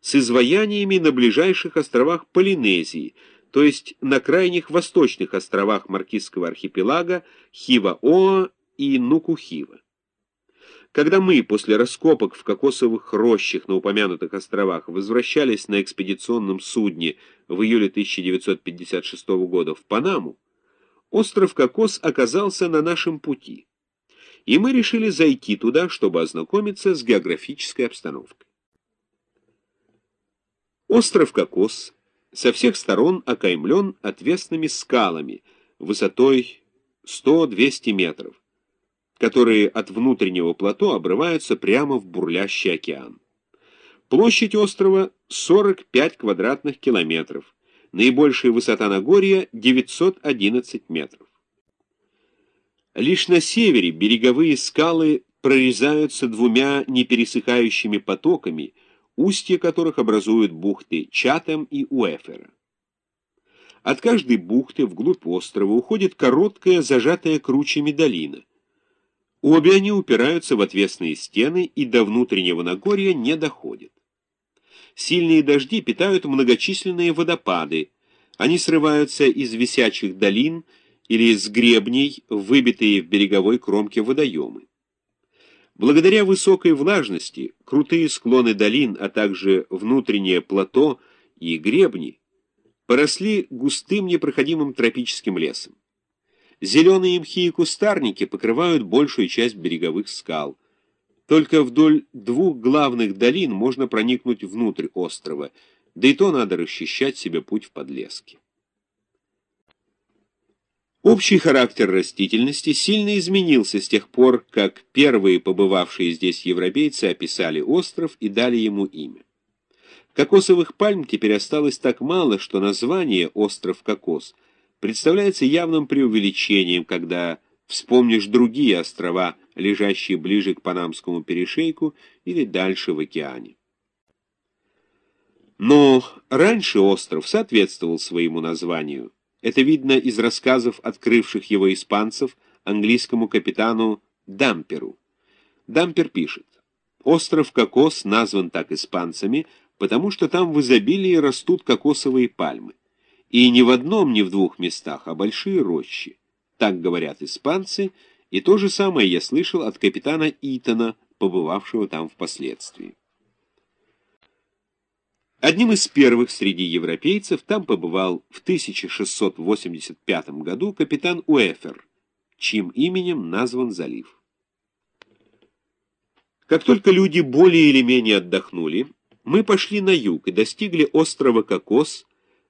с изваяниями на ближайших островах Полинезии, то есть на крайних восточных островах Маркизского архипелага Хива-Оа и Нукухива. Когда мы после раскопок в кокосовых рощах на упомянутых островах возвращались на экспедиционном судне в июле 1956 года в Панаму, остров Кокос оказался на нашем пути, и мы решили зайти туда, чтобы ознакомиться с географической обстановкой. Остров Кокос со всех сторон окаймлен отвесными скалами высотой 100-200 метров, которые от внутреннего плато обрываются прямо в бурлящий океан. Площадь острова 45 квадратных километров, наибольшая высота Нагорья 911 метров. Лишь на севере береговые скалы прорезаются двумя непересыхающими потоками, устья которых образуют бухты Чатем и Уэфера. От каждой бухты вглубь острова уходит короткая, зажатая кручами долина. Обе они упираются в отвесные стены и до внутреннего Нагорья не доходят. Сильные дожди питают многочисленные водопады. Они срываются из висячих долин или из гребней, выбитые в береговой кромке водоемы. Благодаря высокой влажности, крутые склоны долин, а также внутреннее плато и гребни поросли густым непроходимым тропическим лесом. Зеленые мхи и кустарники покрывают большую часть береговых скал. Только вдоль двух главных долин можно проникнуть внутрь острова, да и то надо расчищать себе путь в подлеске. Общий характер растительности сильно изменился с тех пор, как первые побывавшие здесь европейцы описали остров и дали ему имя. Кокосовых пальм теперь осталось так мало, что название «Остров Кокос» представляется явным преувеличением, когда вспомнишь другие острова, лежащие ближе к Панамскому перешейку или дальше в океане. Но раньше остров соответствовал своему названию. Это видно из рассказов открывших его испанцев английскому капитану Дамперу. Дампер пишет, «Остров Кокос назван так испанцами, потому что там в изобилии растут кокосовые пальмы. И не в одном, не в двух местах, а большие рощи. Так говорят испанцы, и то же самое я слышал от капитана Итона, побывавшего там впоследствии. Одним из первых среди европейцев там побывал в 1685 году капитан Уэфер, чьим именем назван залив. Как только люди более или менее отдохнули, мы пошли на юг и достигли острова Кокос,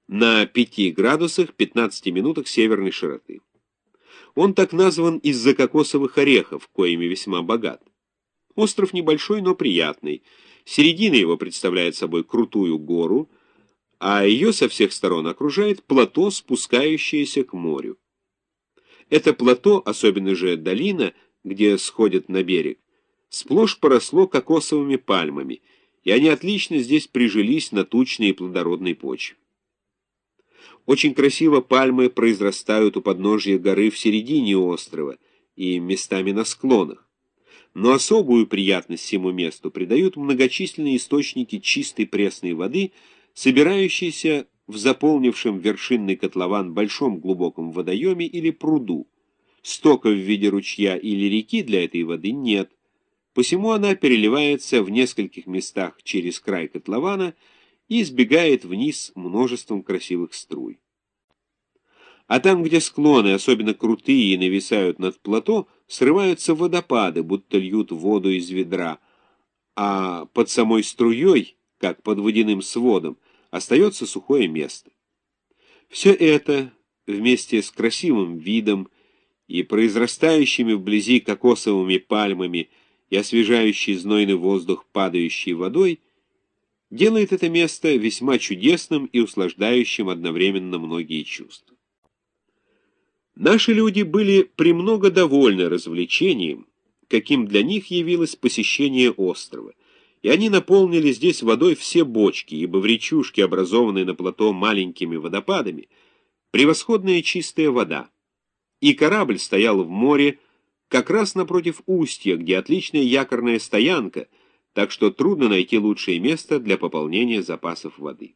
на 5 градусах 15 минутах северной широты. Он так назван из-за кокосовых орехов, коими весьма богат. Остров небольшой, но приятный. Середина его представляет собой крутую гору, а ее со всех сторон окружает плато, спускающееся к морю. Это плато, особенно же долина, где сходят на берег, сплошь поросло кокосовыми пальмами, и они отлично здесь прижились на тучной и плодородной почве. Очень красиво пальмы произрастают у подножья горы в середине острова и местами на склонах. Но особую приятность всему месту придают многочисленные источники чистой пресной воды, собирающиеся в заполнившем вершинный котлован большом глубоком водоеме или пруду. Стока в виде ручья или реки для этой воды нет, посему она переливается в нескольких местах через край котлована и сбегает вниз множеством красивых струй. А там, где склоны, особенно крутые и нависают над плато, срываются водопады, будто льют воду из ведра, а под самой струей, как под водяным сводом, остается сухое место. Все это, вместе с красивым видом и произрастающими вблизи кокосовыми пальмами и освежающий знойный воздух, падающий водой, делает это место весьма чудесным и услаждающим одновременно многие чувства. Наши люди были премного довольны развлечением, каким для них явилось посещение острова, и они наполнили здесь водой все бочки, ибо в речушке, образованной на плато маленькими водопадами, превосходная чистая вода, и корабль стоял в море как раз напротив устья, где отличная якорная стоянка — так что трудно найти лучшее место для пополнения запасов воды.